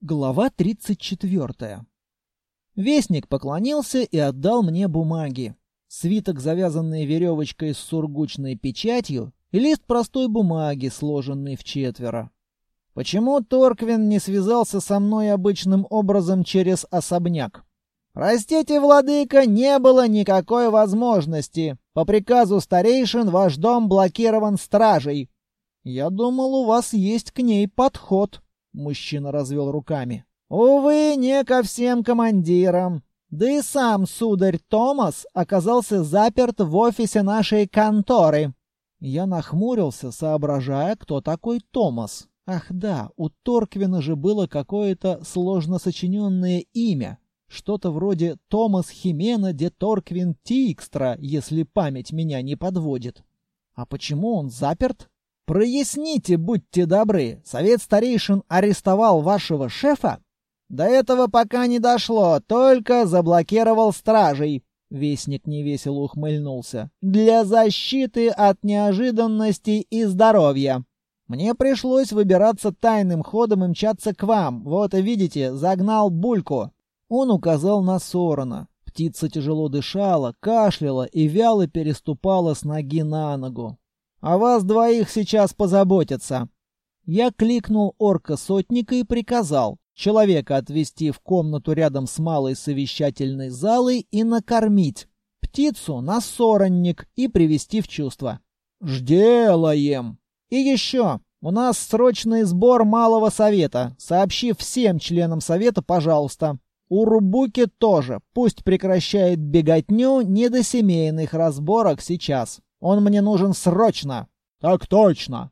Глава 34. Вестник поклонился и отдал мне бумаги. Свиток, завязанный веревочкой с сургучной печатью, и лист простой бумаги, сложенный в четверо. Почему Торквин не связался со мной обычным образом через особняк? «Простите, владыка, не было никакой возможности. По приказу старейшин ваш дом блокирован стражей». «Я думал, у вас есть к ней подход», Мужчина развел руками. «Увы, не ко всем командирам. Да и сам сударь Томас оказался заперт в офисе нашей конторы». Я нахмурился, соображая, кто такой Томас. Ах да, у Торквина же было какое-то сложно сочиненное имя. Что-то вроде Томас Химена де Торквин Тикстра, если память меня не подводит. А почему он заперт? Проясните, будьте добры, совет старейшин арестовал вашего шефа? До этого пока не дошло, только заблокировал стражей. Вестник невесело ухмыльнулся. Для защиты от неожиданностей и здоровья. Мне пришлось выбираться тайным ходом и мчаться к вам. Вот видите, загнал бульку. Он указал на Сорона. Птица тяжело дышала, кашляла и вяло переступала с ноги на ногу. О вас двоих сейчас позаботятся. Я кликнул орка-сотника и приказал человека отвезти в комнату рядом с малой совещательной залой и накормить, птицу на соронник и привести в чувство. «Жделаем!» «И еще, у нас срочный сбор малого совета. Сообщи всем членам совета, пожалуйста. У Рубуки тоже. Пусть прекращает беготню не до семейных разборок сейчас. Он мне нужен срочно!» «Так точно!»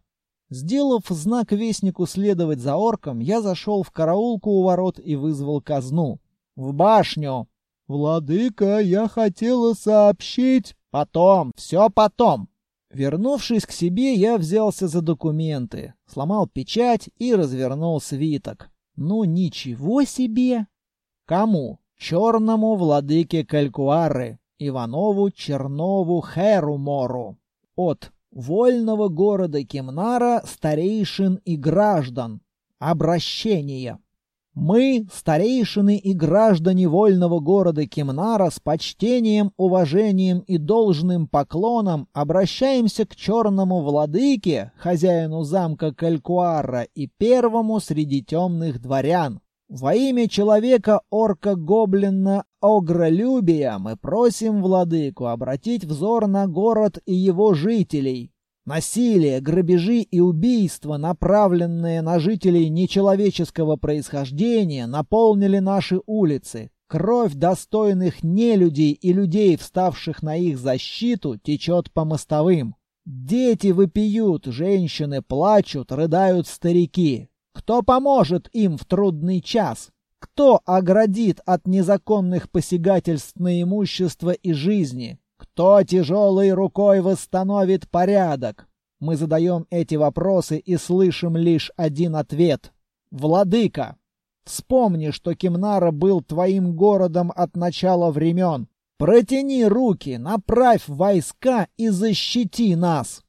Сделав знак вестнику следовать за орком, я зашел в караулку у ворот и вызвал казну. «В башню!» «Владыка, я хотела сообщить...» «Потом, все потом!» Вернувшись к себе, я взялся за документы, сломал печать и развернул свиток. «Ну ничего себе!» «Кому?» «Черному владыке Калькуары!» Иванову Чернову Херумору от вольного города Кемнара старейшин и граждан. Обращение. Мы, старейшины и граждане вольного города Кемнара, с почтением, уважением и должным поклоном обращаемся к черному владыке, хозяину замка Калькуара и первому среди темных дворян, во имя человека орка-гоблина огролюбия мы просим владыку обратить взор на город и его жителей. Насилие, грабежи и убийства, направленные на жителей нечеловеческого происхождения, наполнили наши улицы. Кровь достойных нелюдей и людей, вставших на их защиту, течет по мостовым. Дети выпьют, женщины плачут, рыдают старики. Кто поможет им в трудный час? Кто оградит от незаконных посягательств на имущество и жизни? Кто тяжелой рукой восстановит порядок? Мы задаем эти вопросы и слышим лишь один ответ. Владыка! Вспомни, что Кимнара был твоим городом от начала времен. Протяни руки, направь войска и защити нас!»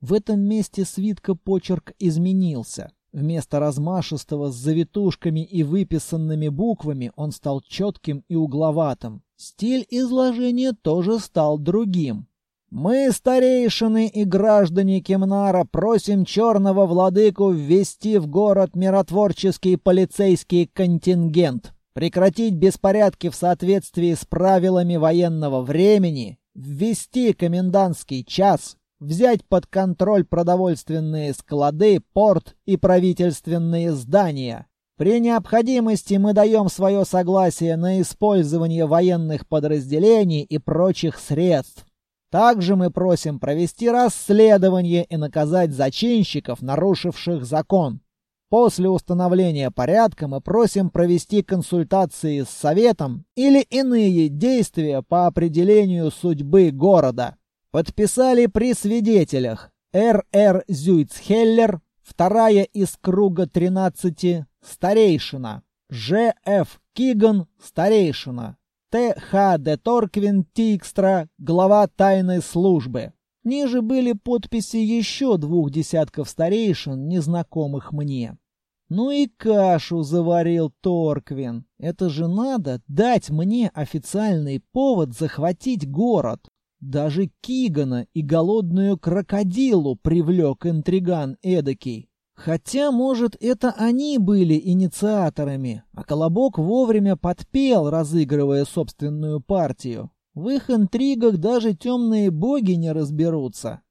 В этом месте свитка почерк изменился. Вместо размашистого с завитушками и выписанными буквами он стал четким и угловатым. Стиль изложения тоже стал другим. «Мы, старейшины и граждане Кемнара, просим черного владыку ввести в город миротворческий полицейский контингент, прекратить беспорядки в соответствии с правилами военного времени, ввести комендантский час, взять под контроль продовольственные склады, порт и правительственные здания. При необходимости мы даем свое согласие на использование военных подразделений и прочих средств. Также мы просим провести расследование и наказать зачинщиков, нарушивших закон. После установления порядка мы просим провести консультации с Советом или иные действия по определению судьбы города. Подписали при свидетелях Р.Р. Зюйцхеллер, вторая из круга 13, старейшина, Ж.Ф. Киган, старейшина, Т.Х. Де Торквин Тикстра, глава тайной службы. Ниже были подписи еще двух десятков старейшин, незнакомых мне. Ну и кашу заварил Торквин. Это же надо дать мне официальный повод захватить город. Даже Кигана и голодную крокодилу привлек интриган эдакий. Хотя, может, это они были инициаторами, а Колобок вовремя подпел, разыгрывая собственную партию. В их интригах даже темные боги не разберутся.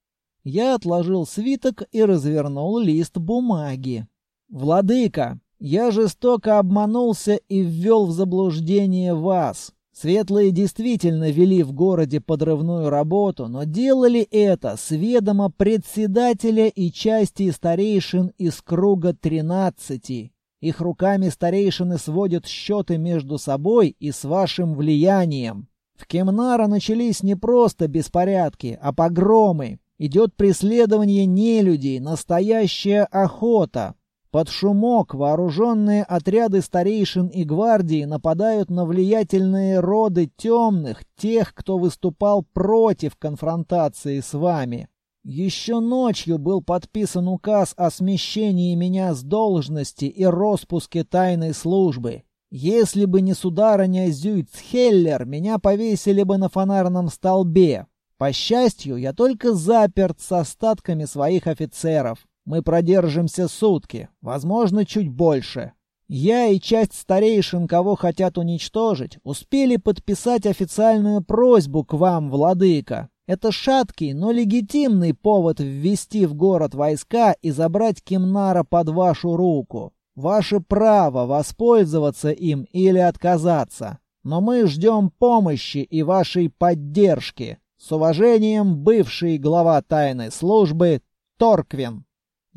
Я отложил свиток и развернул лист бумаги. «Владыка, я жестоко обманулся и ввел в заблуждение вас. Светлые действительно вели в городе подрывную работу, но делали это с ведома председателя и части старейшин из круга тринадцати. Их руками старейшины сводят счеты между собой и с вашим влиянием. В Кемнара начались не просто беспорядки, а погромы. Идет преследование нелюдей, настоящая охота. Под шумок вооруженные отряды старейшин и гвардии нападают на влиятельные роды темных, тех, кто выступал против конфронтации с вами. Еще ночью был подписан указ о смещении меня с должности и распуске тайной службы. Если бы не сударыня Зюйцхеллер, меня повесили бы на фонарном столбе. По счастью, я только заперт с остатками своих офицеров. Мы продержимся сутки, возможно, чуть больше. Я и часть старейшин, кого хотят уничтожить, успели подписать официальную просьбу к вам, владыка. Это шаткий, но легитимный повод ввести в город войска и забрать Кимнара под вашу руку. Ваше право воспользоваться им или отказаться. Но мы ждем помощи и вашей поддержки. С уважением, бывший глава тайной службы Торквин.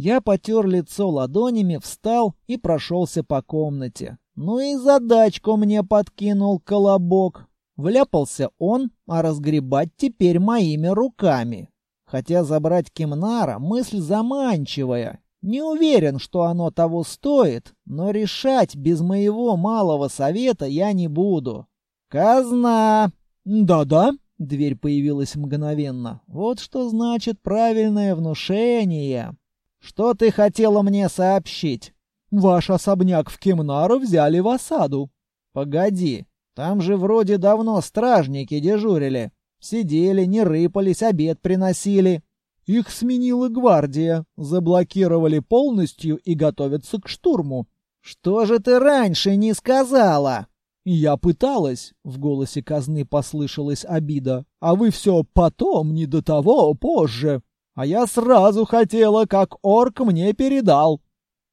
Я потер лицо ладонями, встал и прошелся по комнате. Ну и задачку мне подкинул колобок. Вляпался он, а разгребать теперь моими руками. Хотя забрать Кимнара — мысль заманчивая. Не уверен, что оно того стоит, но решать без моего малого совета я не буду. «Казна!» «Да-да», — дверь появилась мгновенно. «Вот что значит правильное внушение». «Что ты хотела мне сообщить?» «Ваш особняк в Кемнару взяли в осаду». «Погоди, там же вроде давно стражники дежурили. Сидели, не рыпались, обед приносили». «Их сменила гвардия, заблокировали полностью и готовятся к штурму». «Что же ты раньше не сказала?» «Я пыталась», — в голосе казны послышалась обида. «А вы все потом, не до того, позже». А я сразу хотела, как орк мне передал.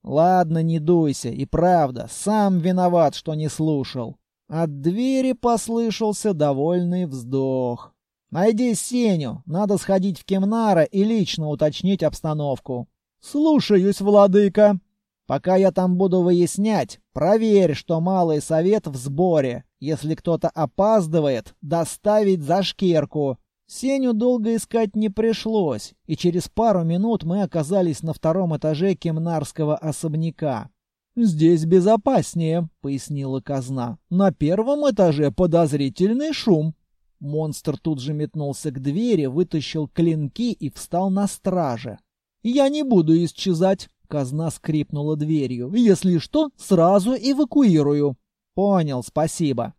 Ладно, не дуйся, и правда, сам виноват, что не слушал. От двери послышался довольный вздох. Найди Сеню, надо сходить в Кемнара и лично уточнить обстановку. Слушаюсь, владыка. Пока я там буду выяснять, проверь, что малый совет в сборе. Если кто-то опаздывает, доставить за шкирку. Сеню долго искать не пришлось, и через пару минут мы оказались на втором этаже кемнарского особняка. «Здесь безопаснее», — пояснила казна. «На первом этаже подозрительный шум». Монстр тут же метнулся к двери, вытащил клинки и встал на страже. «Я не буду исчезать», — казна скрипнула дверью. «Если что, сразу эвакуирую». «Понял, спасибо».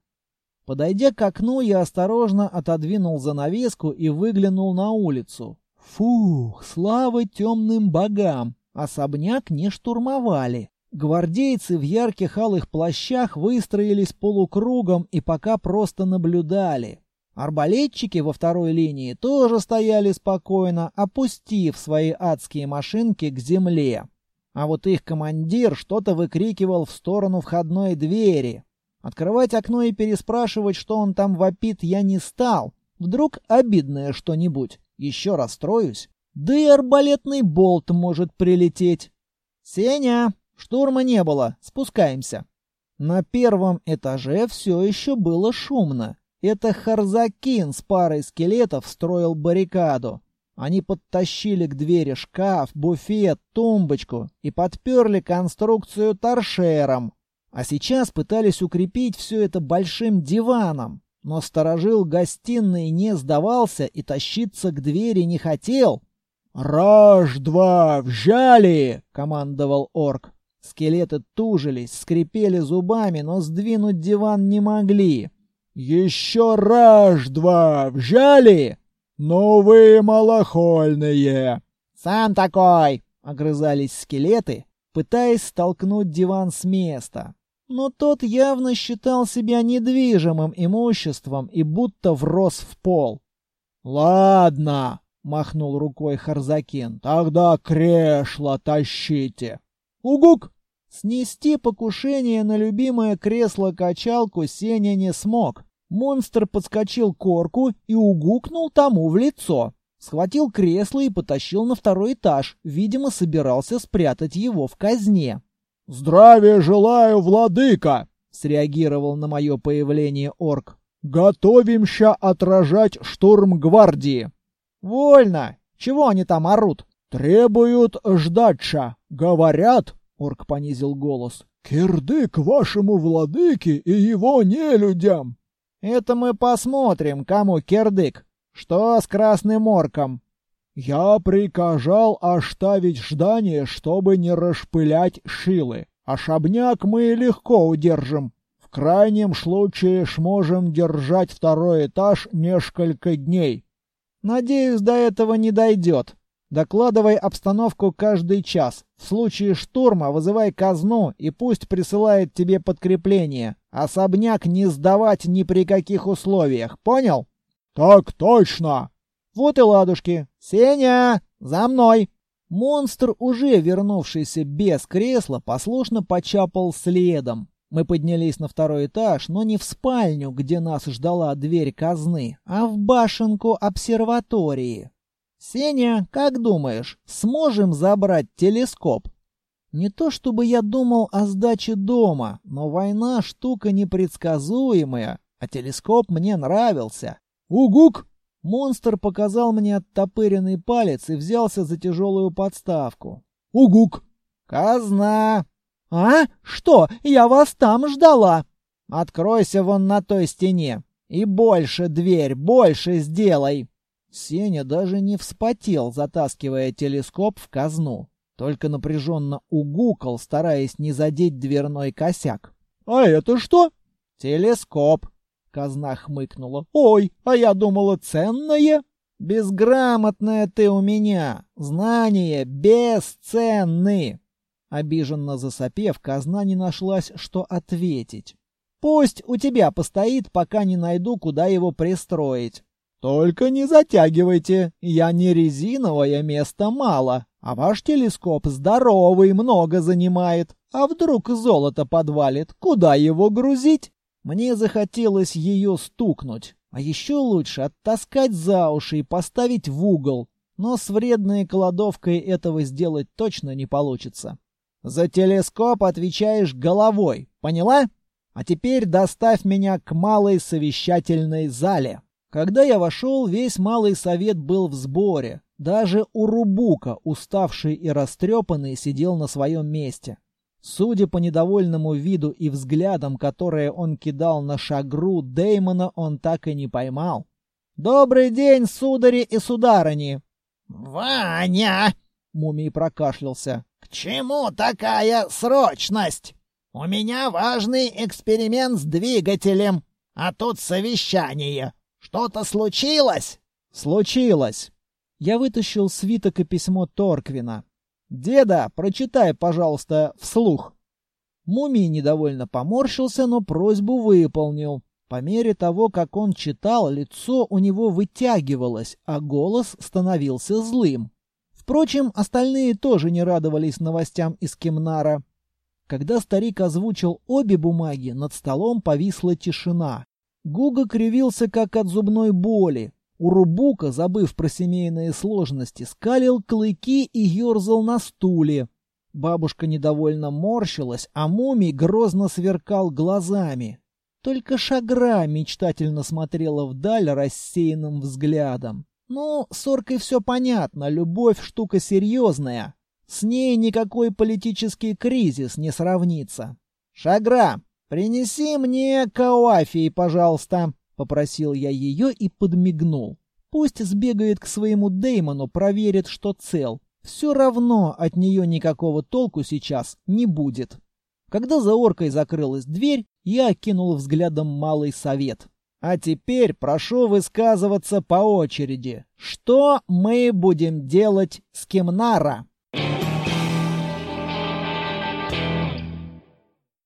Подойдя к окну, я осторожно отодвинул занавеску и выглянул на улицу. Фух, слава темным богам! Особняк не штурмовали. Гвардейцы в ярких алых плащах выстроились полукругом и пока просто наблюдали. Арбалетчики во второй линии тоже стояли спокойно, опустив свои адские машинки к земле. А вот их командир что-то выкрикивал в сторону входной двери. Открывать окно и переспрашивать, что он там вопит, я не стал. Вдруг обидное что-нибудь. Еще расстроюсь. Да и арбалетный болт может прилететь. «Сеня, штурма не было. Спускаемся». На первом этаже все еще было шумно. Это Харзакин с парой скелетов строил баррикаду. Они подтащили к двери шкаф, буфет, тумбочку и подперли конструкцию торшером. А сейчас пытались укрепить все это большим диваном. Но сторожил гостиной не сдавался и тащиться к двери не хотел. «Раж-два, вжали!» — командовал орк. Скелеты тужились, скрипели зубами, но сдвинуть диван не могли. «Еще раз два взяли? Ну вы малохольные!» «Сам такой!» — огрызались скелеты, пытаясь столкнуть диван с места. Но тот явно считал себя недвижимым имуществом и будто врос в пол. «Ладно», — махнул рукой Харзакин, — «тогда кресло тащите». «Угук!» Снести покушение на любимое кресло-качалку Сеня не смог. Монстр подскочил к орку и угукнул тому в лицо. Схватил кресло и потащил на второй этаж. Видимо, собирался спрятать его в казне. «Здравия желаю, владыка!» — среагировал на мое появление орк. «Готовимся отражать штурм гвардии». «Вольно! Чего они там орут?» «Требуют ждатша. Говорят, — орк понизил голос, — кирдык вашему владыке и его нелюдям». «Это мы посмотрим, кому кирдык. Что с красным орком?» «Я приказал оставить ждание, чтобы не распылять шилы. Особняк мы легко удержим. В крайнем случае сможем держать второй этаж несколько дней». «Надеюсь, до этого не дойдет. Докладывай обстановку каждый час. В случае штурма вызывай казну и пусть присылает тебе подкрепление. Особняк не сдавать ни при каких условиях. Понял?» «Так точно!» Вот и ладушки. Сеня, за мной. Монстр, уже вернувшийся без кресла, послушно почапал следом. Мы поднялись на второй этаж, но не в спальню, где нас ждала дверь казны, а в башенку обсерватории. «Сеня, как думаешь, сможем забрать телескоп?» Не то чтобы я думал о сдаче дома, но война штука непредсказуемая, а телескоп мне нравился. «Угук!» Монстр показал мне оттопыренный палец и взялся за тяжелую подставку. «Угук!» «Казна!» «А? Что? Я вас там ждала!» «Откройся вон на той стене! И больше дверь, больше сделай!» Сеня даже не вспотел, затаскивая телескоп в казну. Только напряженно угукал, стараясь не задеть дверной косяк. «А это что?» «Телескоп», Казна хмыкнула. «Ой, а я думала, ценное!» «Безграмотная ты у меня! Знания бесценны!» Обиженно засопев, казна не нашлась, что ответить. «Пусть у тебя постоит, пока не найду, куда его пристроить. Только не затягивайте, я не резиновое, место мало, а ваш телескоп здоровый, много занимает. А вдруг золото подвалит, куда его грузить?» Мне захотелось ее стукнуть, а еще лучше оттаскать за уши и поставить в угол. Но с вредной кладовкой этого сделать точно не получится. За телескоп отвечаешь головой, поняла? А теперь доставь меня к малой совещательной зале. Когда я вошел, весь малый совет был в сборе. Даже Урубука, уставший и растрепанный, сидел на своем месте. Судя по недовольному виду и взглядам, которые он кидал на шагру, Деймона он так и не поймал. «Добрый день, судари и сударыни!» «Ваня!» — мумий прокашлялся. «К чему такая срочность? У меня важный эксперимент с двигателем, а тут совещание. Что-то случилось?» «Случилось!» Я вытащил свиток и письмо Торквина. «Деда, прочитай, пожалуйста, вслух». Мумий недовольно поморщился, но просьбу выполнил. По мере того, как он читал, лицо у него вытягивалось, а голос становился злым. Впрочем, остальные тоже не радовались новостям из Кемнара. Когда старик озвучил обе бумаги, над столом повисла тишина. Гуга кривился, как от зубной боли. Урубука, забыв про семейные сложности, скалил клыки и ерзал на стуле. Бабушка недовольно морщилась, а мумий грозно сверкал глазами. Только Шагра мечтательно смотрела вдаль рассеянным взглядом. Ну, с Оркой все понятно, любовь штука серьезная. С ней никакой политический кризис не сравнится. «Шагра, принеси мне кауафии, пожалуйста», Попросил я ее и подмигнул. Пусть сбегает к своему Деймону, проверит, что цел. Все равно от нее никакого толку сейчас не будет. Когда за оркой закрылась дверь, я окинул взглядом малый совет. А теперь прошу высказываться по очереди. Что мы будем делать с Кемнара?